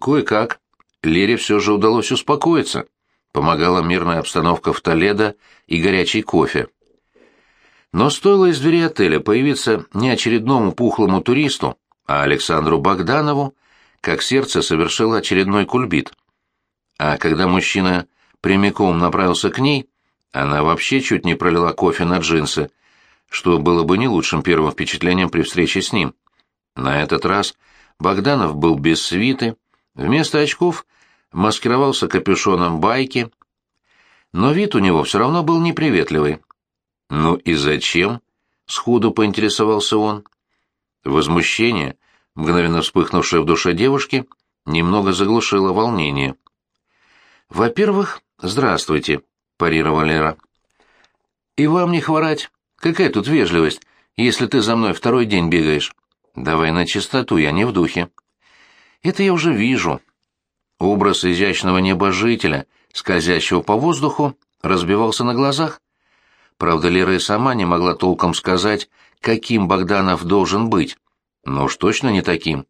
Кое-как. Лере все же удалось успокоиться. Помогала мирная обстановка в Толедо и горячий кофе. Но стоило из двери отеля появиться не очередному пухлому туристу, а Александру Богданову, как сердце совершило очередной кульбит. А когда мужчина прямиком направился к ней, она вообще чуть не пролила кофе на джинсы, что было бы не лучшим первым впечатлением при встрече с ним. На этот раз Богданов был без свиты, вместо очков маскировался капюшоном байки, но вид у него все равно был неприветливый. «Ну и зачем?» — сходу поинтересовался он. Возмущение, мгновенно вспыхнувшее в душе девушки, немного заглушило волнение. «Во-первых, здравствуйте», — парировала Лера. «И вам не хворать. Какая тут вежливость, если ты за мной второй день бегаешь? Давай на чистоту, я не в духе». «Это я уже вижу». Образ изящного небожителя, скользящего по воздуху, разбивался на глазах. Правда, Лера и сама не могла толком сказать, каким Богданов должен быть. Но уж точно не таким.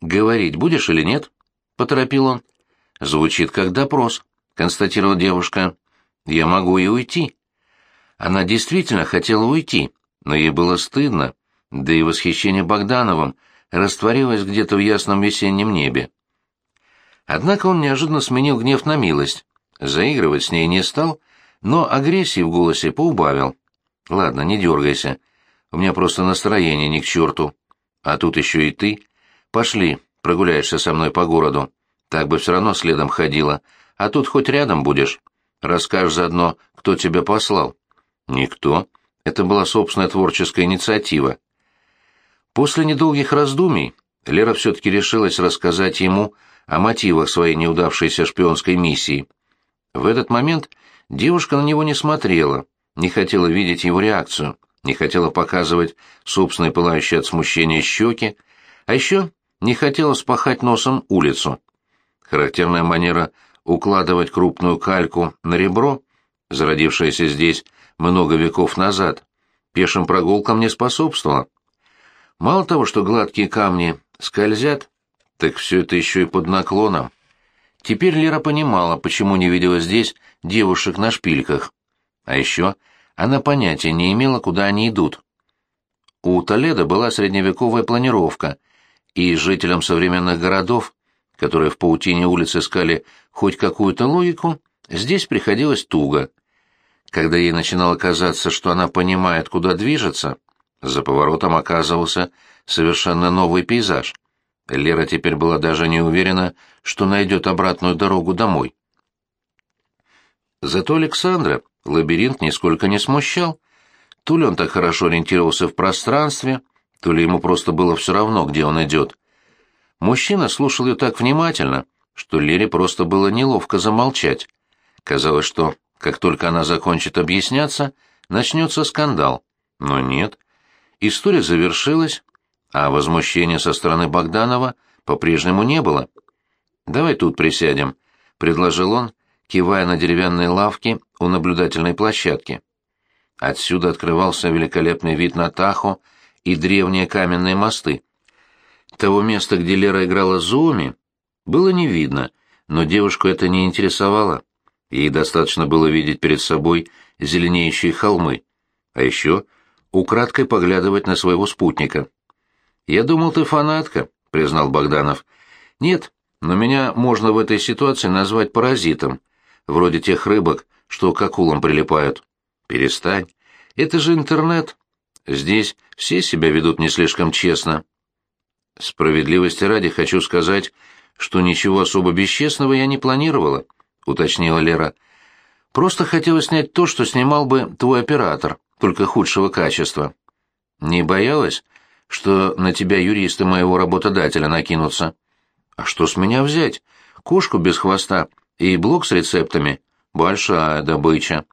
«Говорить будешь или нет?» — поторопил он. «Звучит как допрос», — констатировала девушка. «Я могу и уйти». Она действительно хотела уйти, но ей было стыдно, да и восхищение Богдановым растворилось где-то в ясном весеннем небе. Однако он неожиданно сменил гнев на милость. Заигрывать с ней не стал, но агрессии в голосе поубавил. «Ладно, не дергайся. У меня просто настроение ни к черту. А тут еще и ты. Пошли, прогуляешься со мной по городу. Так бы все равно следом ходила. А тут хоть рядом будешь. Расскажешь заодно, кто тебя послал». «Никто. Это была собственная творческая инициатива». После недолгих раздумий Лера все-таки решилась рассказать ему о мотивах своей неудавшейся шпионской миссии. В этот момент девушка на него не смотрела, не хотела видеть его реакцию, не хотела показывать собственные пылающие от смущения щеки, а еще не хотела спахать носом улицу. Характерная манера укладывать крупную кальку на ребро, зародившаяся здесь много веков назад, пешим прогулкам не способствовала. Мало того, что гладкие камни скользят, так все это еще и под наклоном. Теперь Лера понимала, почему не видела здесь девушек на шпильках. А еще она понятия не имела, куда они идут. У Толеда была средневековая планировка, и жителям современных городов, которые в паутине улиц искали хоть какую-то логику, здесь приходилось туго. Когда ей начинало казаться, что она понимает, куда движется, за поворотом оказывался совершенно новый пейзаж — Лера теперь была даже не уверена, что найдет обратную дорогу домой. Зато Александра лабиринт нисколько не смущал. То ли он так хорошо ориентировался в пространстве, то ли ему просто было все равно, где он идет. Мужчина слушал ее так внимательно, что Лере просто было неловко замолчать. Казалось, что, как только она закончит объясняться, начнется скандал. Но нет. История завершилась, а возмущения со стороны Богданова по-прежнему не было. «Давай тут присядем», — предложил он, кивая на деревянные лавки у наблюдательной площадки. Отсюда открывался великолепный вид на Тахо и древние каменные мосты. Того места, где Лера играла Зуми, было не видно, но девушку это не интересовало. Ей достаточно было видеть перед собой зеленеющие холмы, а еще украдкой поглядывать на своего спутника. «Я думал, ты фанатка», — признал Богданов. «Нет, но меня можно в этой ситуации назвать паразитом, вроде тех рыбок, что к акулам прилипают». «Перестань. Это же интернет. Здесь все себя ведут не слишком честно». «Справедливости ради хочу сказать, что ничего особо бесчестного я не планировала», — уточнила Лера. «Просто хотела снять то, что снимал бы твой оператор, только худшего качества». «Не боялась?» что на тебя юристы моего работодателя накинутся. А что с меня взять? Кошку без хвоста и блок с рецептами? Большая добыча.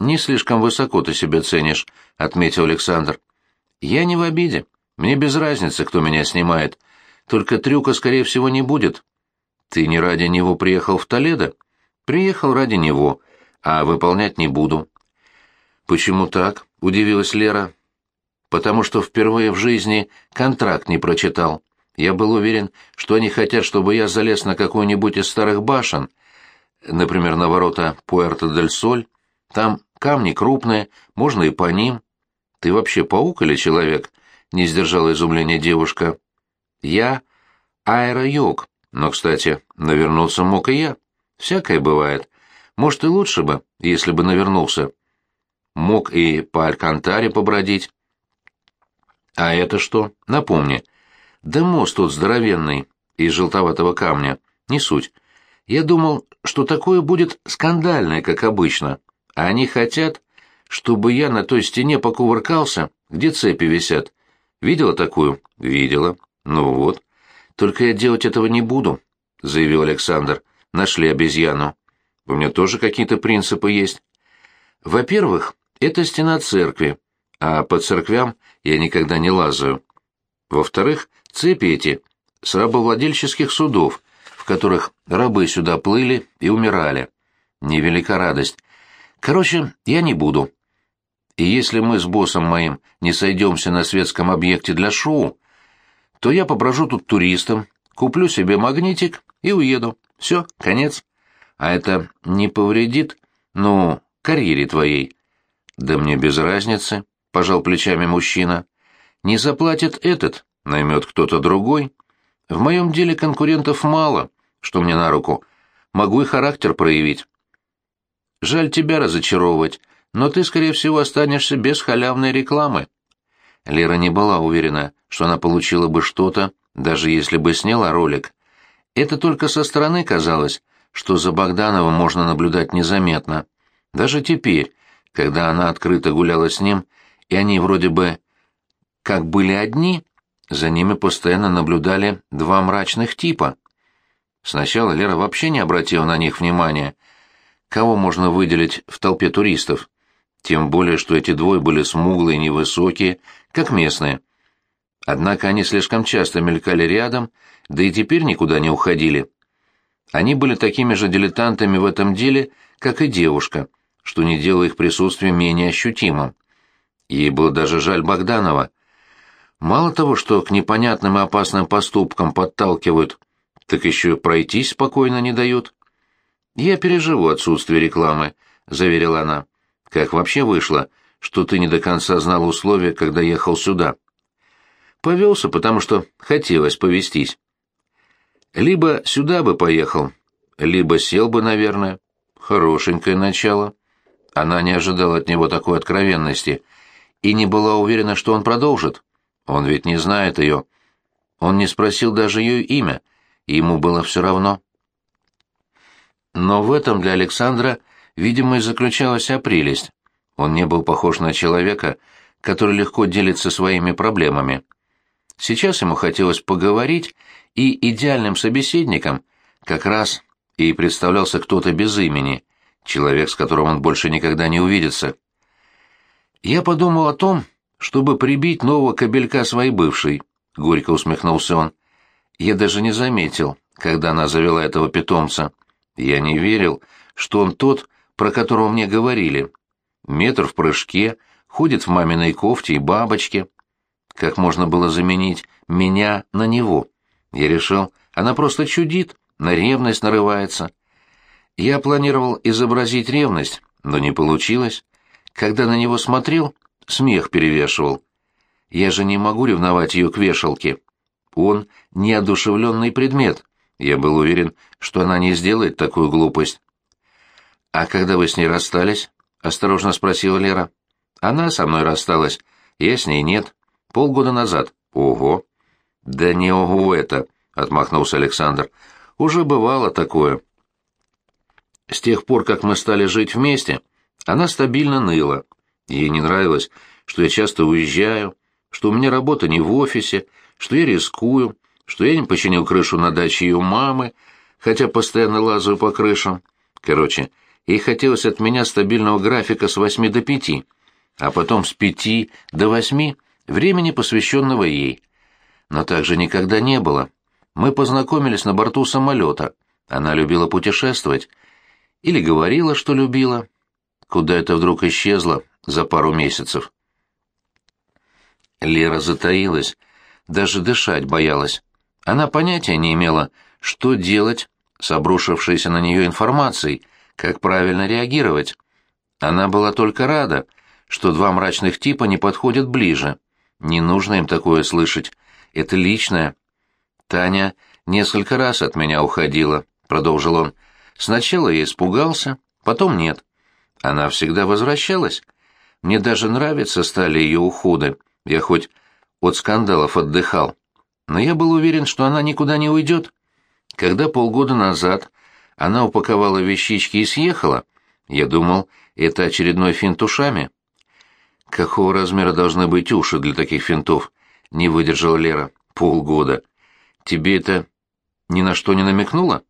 Не слишком высоко ты себя ценишь, отметил Александр. Я не в обиде. Мне без разницы, кто меня снимает. Только трюка, скорее всего, не будет. Ты не ради него приехал в Толедо? Приехал ради него, а выполнять не буду. Почему так? удивилась Лера потому что впервые в жизни контракт не прочитал. Я был уверен, что они хотят, чтобы я залез на какую-нибудь из старых башен, например, на ворота Пуэрто-дель-Соль. Там камни крупные, можно и по ним. Ты вообще паук или человек? Не сдержала изумления девушка. Я аэро-йог, но, кстати, навернуться мог и я. Всякое бывает. Может, и лучше бы, если бы навернулся. Мог и по Алькантаре побродить. А это что? Напомни. Да мост тот здоровенный, из желтоватого камня. Не суть. Я думал, что такое будет скандальное, как обычно. А они хотят, чтобы я на той стене покувыркался, где цепи висят. Видела такую? Видела. Ну вот. Только я делать этого не буду, заявил Александр. Нашли обезьяну. У меня тоже какие-то принципы есть. Во-первых, это стена церкви, а по церквям я никогда не лазаю. Во-вторых, цепи эти с рабовладельческих судов, в которых рабы сюда плыли и умирали. Невелика радость. Короче, я не буду. И если мы с боссом моим не сойдемся на светском объекте для шоу, то я поброжу тут туристом, куплю себе магнитик и уеду. Все, конец. А это не повредит, ну, карьере твоей. Да мне без разницы, пожал плечами мужчина. Не заплатит этот, наймет кто-то другой. В моем деле конкурентов мало, что мне на руку. Могу и характер проявить. Жаль тебя разочаровывать, но ты, скорее всего, останешься без халявной рекламы. Лера не была уверена, что она получила бы что-то, даже если бы сняла ролик. Это только со стороны казалось, что за Богдановым можно наблюдать незаметно. Даже теперь, когда она открыто гуляла с ним, и они вроде бы как были одни, за ними постоянно наблюдали два мрачных типа. Сначала Лера вообще не обратила на них внимания. Кого можно выделить в толпе туристов? Тем более, что эти двое были смуглые, невысокие, как местные. Однако они слишком часто мелькали рядом, да и теперь никуда не уходили. Они были такими же дилетантами в этом деле, как и девушка, что не делало их присутствие менее ощутимым. Ей было даже жаль Богданова. Мало того, что к непонятным и опасным поступкам подталкивают, так еще пройтись спокойно не дают. «Я переживу отсутствие рекламы», — заверила она. «Как вообще вышло, что ты не до конца знал условия, когда ехал сюда?» «Повелся, потому что хотелось повестись». Либо сюда бы поехал, либо сел бы, наверное. Хорошенькое начало. Она не ожидала от него такой откровенности и не была уверена, что он продолжит. Он ведь не знает ее. Он не спросил даже ее имя, и ему было все равно. Но в этом для Александра, видимо, и заключалась прелесть. Он не был похож на человека, который легко делится своими проблемами. Сейчас ему хотелось поговорить и идеальным собеседником как раз и представлялся кто-то без имени, человек, с которым он больше никогда не увидится. «Я подумал о том, чтобы прибить нового кобелька своей бывшей», — горько усмехнулся он. «Я даже не заметил, когда она завела этого питомца. Я не верил, что он тот, про которого мне говорили. Метр в прыжке, ходит в маминой кофте и бабочке. Как можно было заменить меня на него?» Я решил, она просто чудит, на ревность нарывается. Я планировал изобразить ревность, но не получилось. Когда на него смотрел, смех перевешивал. Я же не могу ревновать ее к вешалке. Он — неодушевленный предмет. Я был уверен, что она не сделает такую глупость. «А когда вы с ней расстались?» — осторожно спросила Лера. «Она со мной рассталась. Я с ней нет. Полгода назад. Ого!» «Да не ого это!» — отмахнулся Александр. «Уже бывало такое». С тех пор, как мы стали жить вместе, она стабильно ныла. Ей не нравилось, что я часто уезжаю, что у меня работа не в офисе, что я рискую, что я не починил крышу на даче ее мамы, хотя постоянно лазаю по крышам. Короче, ей хотелось от меня стабильного графика с восьми до пяти, а потом с пяти до восьми времени, посвященного ей но так же никогда не было. Мы познакомились на борту самолета. Она любила путешествовать. Или говорила, что любила. Куда это вдруг исчезло за пару месяцев? Лера затаилась, даже дышать боялась. Она понятия не имела, что делать с обрушившейся на нее информацией, как правильно реагировать. Она была только рада, что два мрачных типа не подходят ближе. Не нужно им такое слышать. Это личное. Таня несколько раз от меня уходила, продолжил он. Сначала я испугался, потом нет. Она всегда возвращалась. Мне даже нравиться стали ее уходы. Я хоть от скандалов отдыхал. Но я был уверен, что она никуда не уйдет. Когда полгода назад она упаковала вещички и съехала, я думал, это очередной финт ушами. Какого размера должны быть уши для таких финтов? Не выдержала Лера. Полгода. Тебе это ни на что не намекнуло?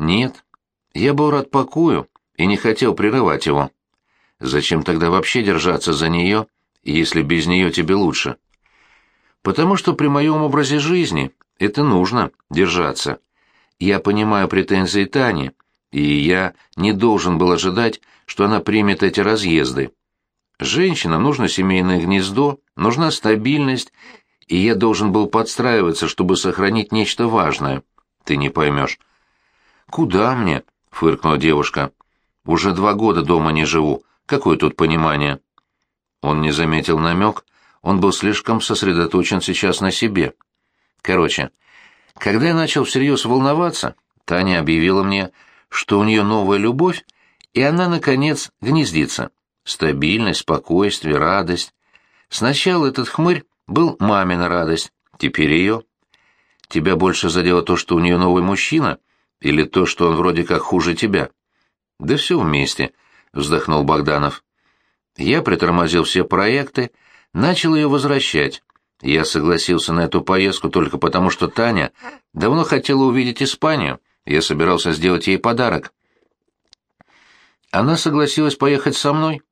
Нет. Я был рад покою и не хотел прерывать его. Зачем тогда вообще держаться за нее, если без нее тебе лучше? Потому что при моем образе жизни это нужно — держаться. Я понимаю претензии Тани, и я не должен был ожидать, что она примет эти разъезды. Женщинам нужно семейное гнездо, нужна стабильность, и я должен был подстраиваться, чтобы сохранить нечто важное. Ты не поймешь. «Куда мне?» — фыркнула девушка. «Уже два года дома не живу. Какое тут понимание?» Он не заметил намек, он был слишком сосредоточен сейчас на себе. Короче, когда я начал всерьез волноваться, Таня объявила мне, что у нее новая любовь, и она, наконец, гнездится. Стабильность, спокойствие, радость. Сначала этот хмырь был мамина радость, теперь ее. Тебя больше задело то, что у нее новый мужчина, или то, что он вроде как хуже тебя? Да все вместе, вздохнул Богданов. Я притормозил все проекты, начал ее возвращать. Я согласился на эту поездку только потому, что Таня давно хотела увидеть Испанию. Я собирался сделать ей подарок. Она согласилась поехать со мной.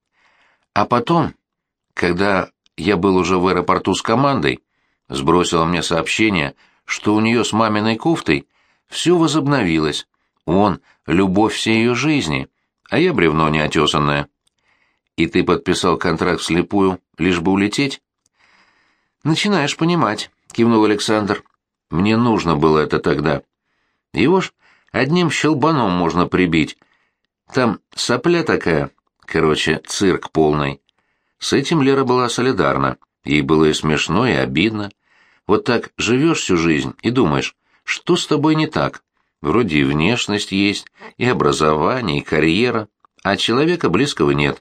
А потом, когда я был уже в аэропорту с командой, сбросила мне сообщение, что у нее с маминой кофтой все возобновилось. Он — любовь всей ее жизни, а я бревно неотесанное. И ты подписал контракт вслепую, лишь бы улететь? «Начинаешь понимать», — кивнул Александр. «Мне нужно было это тогда. Его ж одним щелбаном можно прибить. Там сопля такая, короче, цирк полный». С этим Лера была солидарна. Ей было и смешно, и обидно. Вот так живешь всю жизнь и думаешь, что с тобой не так? Вроде и внешность есть, и образование, и карьера, а человека близкого нет.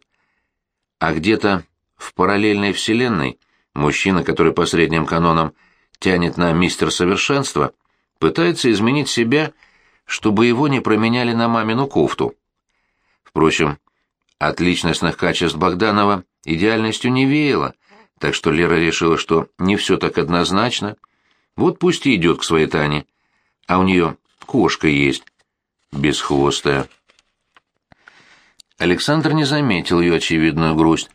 А где-то в параллельной вселенной Мужчина, который по средним канонам тянет на мистер совершенства, пытается изменить себя, чтобы его не променяли на мамину кофту. Впрочем, от личностных качеств Богданова идеальностью не веяло, так что Лера решила, что не все так однозначно. Вот пусть и идет к своей Тане. А у нее кошка есть, бесхвостая. Александр не заметил ее очевидную грусть.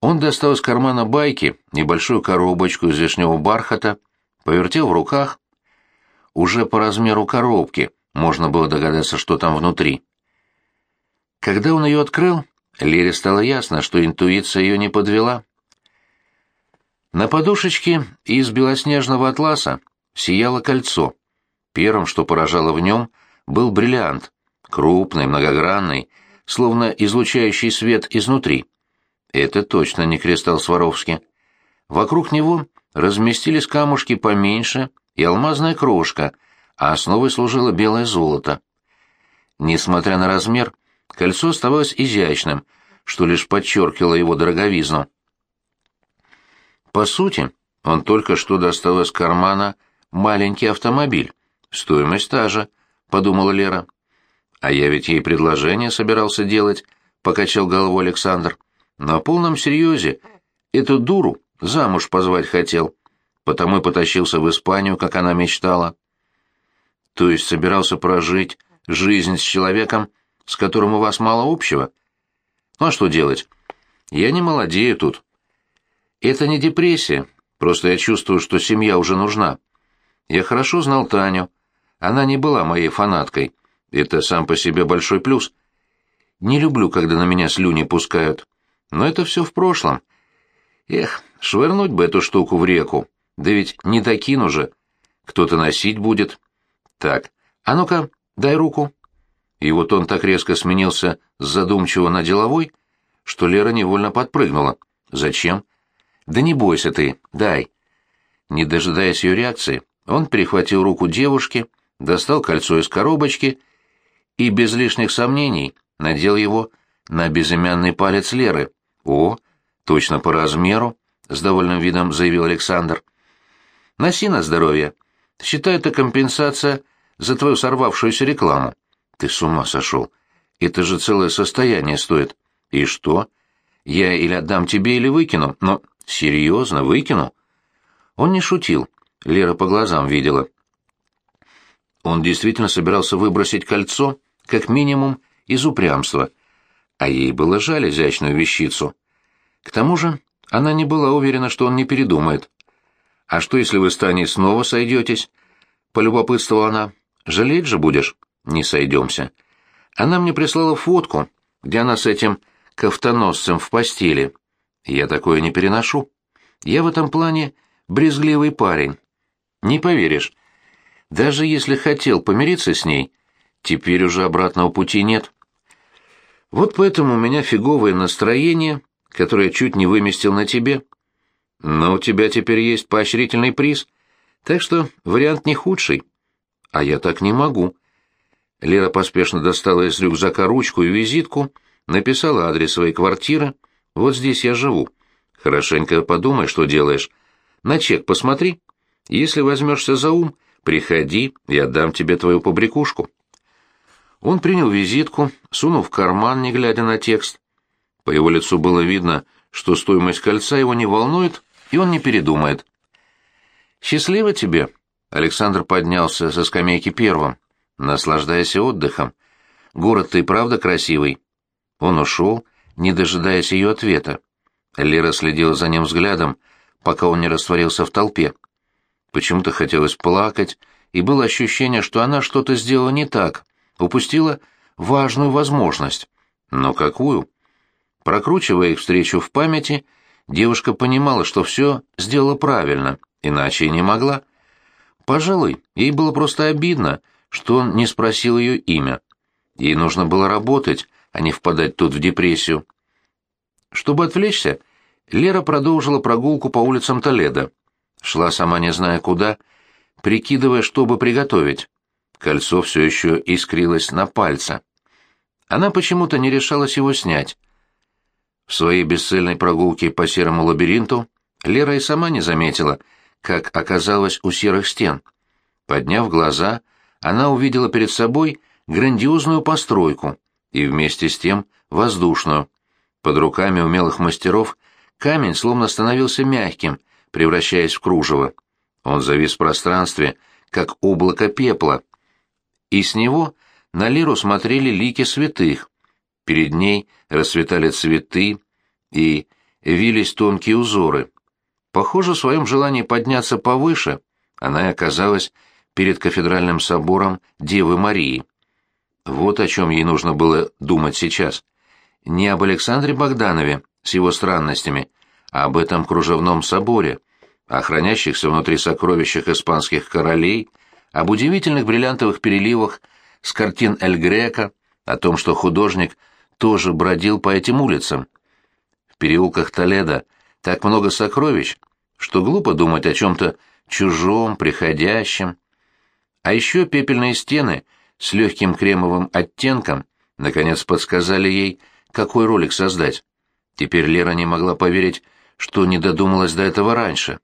Он достал из кармана байки небольшую коробочку из вишневого бархата, повертел в руках. Уже по размеру коробки можно было догадаться, что там внутри. Когда он ее открыл, Лере стало ясно, что интуиция ее не подвела. На подушечке из белоснежного атласа сияло кольцо. Первым, что поражало в нем, был бриллиант, крупный, многогранный, словно излучающий свет изнутри. Это точно не кристалл Сваровски. Вокруг него разместились камушки поменьше и алмазная крошка, а основой служило белое золото. Несмотря на размер, кольцо оставалось изящным, что лишь подчеркивало его дороговизну. По сути, он только что достал из кармана маленький автомобиль. Стоимость та же, — подумала Лера. А я ведь ей предложение собирался делать, — покачал головой Александр. На полном серьезе эту дуру замуж позвать хотел, потому и потащился в Испанию, как она мечтала. То есть собирался прожить жизнь с человеком, с которым у вас мало общего? Ну а что делать? Я не молодею тут. Это не депрессия, просто я чувствую, что семья уже нужна. Я хорошо знал Таню. Она не была моей фанаткой. Это сам по себе большой плюс. Не люблю, когда на меня слюни пускают. Но это все в прошлом. Эх, швырнуть бы эту штуку в реку. Да ведь не докину же. кто-то носить будет. Так, а ну-ка, дай руку. И вот он так резко сменился с задумчивого на деловой, что Лера невольно подпрыгнула. «Зачем?» «Да не бойся ты, дай». Не дожидаясь ее реакции, он перехватил руку девушки, достал кольцо из коробочки и без лишних сомнений надел его на безымянный палец Леры. «О, точно по размеру», — с довольным видом заявил Александр. «Носи на здоровье. Считай это компенсация за твою сорвавшуюся рекламу. Ты с ума сошел. Это же целое состояние стоит. И что? Я или отдам тебе, или выкину. Но серьезно, выкину?» Он не шутил. Лера по глазам видела. Он действительно собирался выбросить кольцо, как минимум, из упрямства, а ей было жаль изящную вещицу. К тому же она не была уверена, что он не передумает. «А что, если вы с Таней снова сойдетесь?» — полюбопытствовала она. «Жалеть же будешь?» «Не сойдемся». Она мне прислала фотку, где она с этим ковтоносцем в постели. Я такое не переношу. Я в этом плане брезгливый парень. Не поверишь, даже если хотел помириться с ней, теперь уже обратного пути нет. Вот поэтому у меня фиговое настроение, которое чуть не выместил на тебе. Но у тебя теперь есть поощрительный приз, так что вариант не худший. А я так не могу. Лера поспешно достала из рюкзака ручку и визитку, написала адрес своей квартиры. Вот здесь я живу. Хорошенько подумай, что делаешь. На чек посмотри. Если возьмешься за ум, приходи, я дам тебе твою побрякушку. Он принял визитку, сунул в карман, не глядя на текст. По его лицу было видно, что стоимость кольца его не волнует, и он не передумает. «Счастливо тебе!» Александр поднялся со скамейки первым. «Наслаждайся отдыхом. Город-то и правда красивый». Он ушел, не дожидаясь ее ответа. Лера следила за ним взглядом, пока он не растворился в толпе. Почему-то хотелось плакать, и было ощущение, что она что-то сделала не так, упустила важную возможность. Но какую? Прокручивая их встречу в памяти, девушка понимала, что все сделала правильно, иначе и не могла. Пожалуй, ей было просто обидно, что он не спросил ее имя. Ей нужно было работать, а не впадать тут в депрессию. Чтобы отвлечься, Лера продолжила прогулку по улицам Толедо. Шла сама не зная куда, прикидывая, что бы приготовить. Кольцо все еще искрилось на пальце. Она почему-то не решалась его снять. В своей бесцельной прогулке по серому лабиринту Лера и сама не заметила, как оказалась у серых стен. Подняв глаза, она увидела перед собой грандиозную постройку и вместе с тем воздушную. Под руками умелых мастеров камень словно становился мягким, превращаясь в кружево. Он завис в пространстве, как облако пепла, и с него на лиру смотрели лики святых. Перед ней расцветали цветы и вились тонкие узоры. Похоже, в своем желании подняться повыше она и оказалась перед кафедральным собором Девы Марии. Вот о чем ей нужно было думать сейчас не об Александре Богданове с его странностями, об этом кружевном соборе, о хранящихся внутри сокровищах испанских королей, об удивительных бриллиантовых переливах с картин Эль Грека, о том, что художник тоже бродил по этим улицам. В переулках Толедо так много сокровищ, что глупо думать о чем-то чужом, приходящем. А еще пепельные стены с легким кремовым оттенком наконец подсказали ей, какой ролик создать. Теперь Лера не могла поверить, что не додумалась до этого раньше.